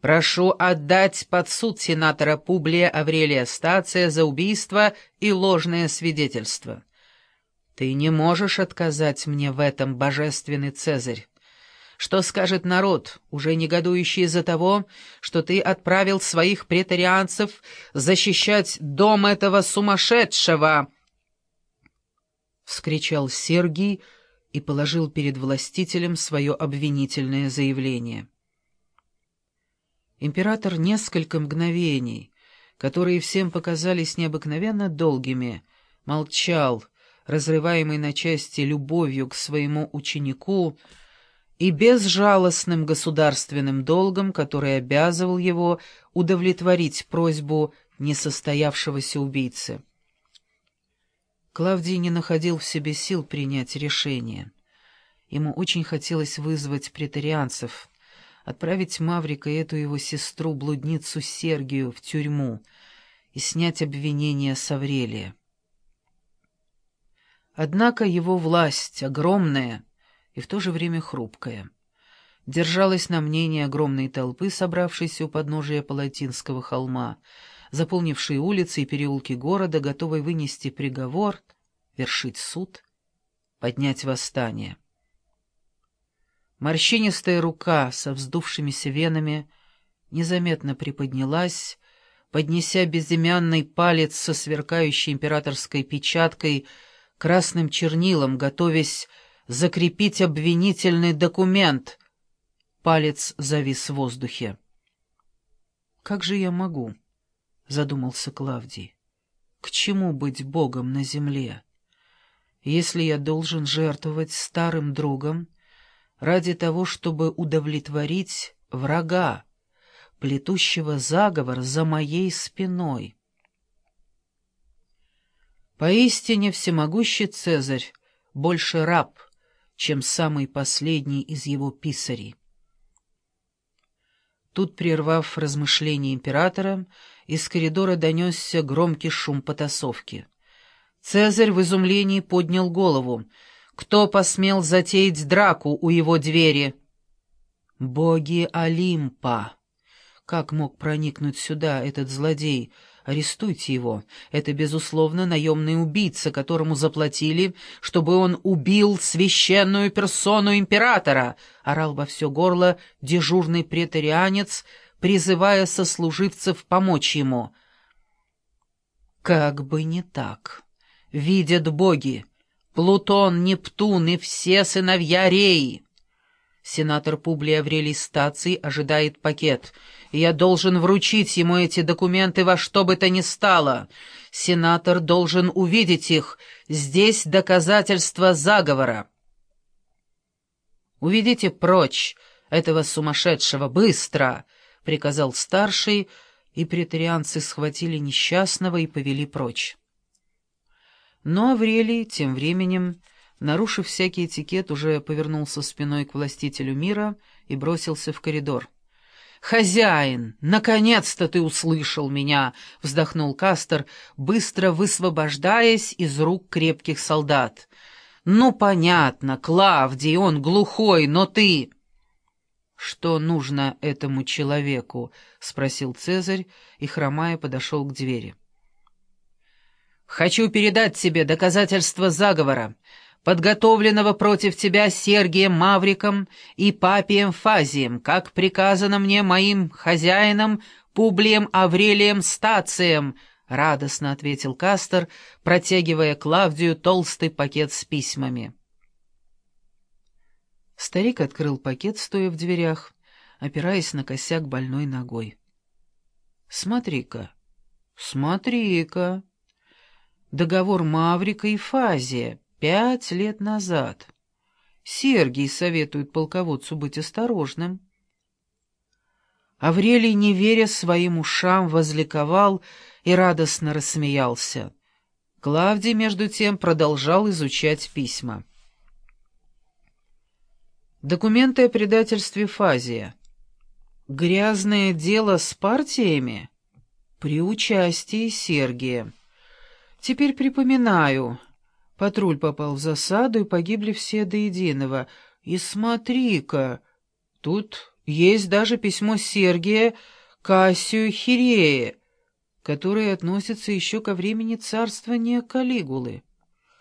Прошу отдать под суд сенатора Публия Аврелия Стация за убийство и ложное свидетельство. Ты не можешь отказать мне в этом, божественный Цезарь. Что скажет народ, уже негодующий из-за того, что ты отправил своих претарианцев защищать дом этого сумасшедшего?» Вскричал Сергий и положил перед властителем свое обвинительное заявление. Император несколько мгновений, которые всем показались необыкновенно долгими, молчал, разрываемый на части любовью к своему ученику, и безжалостным государственным долгом, который обязывал его удовлетворить просьбу несостоявшегося убийцы. Клавдий не находил в себе сил принять решение. Ему очень хотелось вызвать претарианцев, отправить Маврика и эту его сестру-блудницу Сергию в тюрьму и снять обвинение с Аврелия. Однако его власть, огромная, и в то же время хрупкая. Держалась на мнении огромной толпы, собравшейся у подножия Палатинского холма, заполнившей улицы и переулки города, готовой вынести приговор, вершить суд, поднять восстание. Морщинистая рука со вздувшимися венами незаметно приподнялась, поднеся безымянный палец со сверкающей императорской печаткой красным чернилом, готовясь закрепить обвинительный документ. Палец завис в воздухе. «Как же я могу?» — задумался Клавдий. «К чему быть Богом на земле, если я должен жертвовать старым другом ради того, чтобы удовлетворить врага, плетущего заговор за моей спиной?» Поистине всемогущий Цезарь, больше раб — чем самый последний из его писарей. Тут, прервав размышления императора, из коридора донесся громкий шум потасовки. Цезарь в изумлении поднял голову. Кто посмел затеять драку у его двери? «Боги Олимпа!» Как мог проникнуть сюда этот злодей, Арестуйте его. Это, безусловно, наемный убийца, которому заплатили, чтобы он убил священную персону императора, — орал во все горло дежурный претарианец, призывая сослуживцев помочь ему. Как бы не так. Видят боги. Плутон, Нептун и все сыновья Реи. Сенатор Публий Аврелий Стаций ожидает пакет — я должен вручить ему эти документы во что бы то ни стало. Сенатор должен увидеть их. Здесь доказательства заговора. «Уведите прочь этого сумасшедшего, быстро!» — приказал старший, и претарианцы схватили несчастного и повели прочь. Но Аврелий тем временем, нарушив всякий этикет, уже повернулся спиной к властителю мира и бросился в коридор. «Хозяин, наконец-то ты услышал меня!» — вздохнул Кастер, быстро высвобождаясь из рук крепких солдат. «Ну, понятно, Клавдий, он глухой, но ты...» «Что нужно этому человеку?» — спросил Цезарь и, хромая, подошел к двери. «Хочу передать тебе доказательства заговора подготовленного против тебя Сергием Мавриком и Папием Фазием, как приказано мне моим хозяином Публием Аврелием Стацием», — радостно ответил Кастер, протягивая Клавдию толстый пакет с письмами. Старик открыл пакет, стоя в дверях, опираясь на косяк больной ногой. «Смотри-ка, смотри-ка! Договор Маврика и Фазия». Пять лет назад. Сергий советует полководцу быть осторожным. Аврелий, не веря своим ушам, возликовал и радостно рассмеялся. Клавдий, между тем, продолжал изучать письма. Документы о предательстве Фазия. Грязное дело с партиями? При участии Сергия. Теперь припоминаю. Патруль попал в засаду, и погибли все до единого. И смотри-ка, тут есть даже письмо Сергия Кассию Хирея, которое относится еще ко времени царствования Калигулы.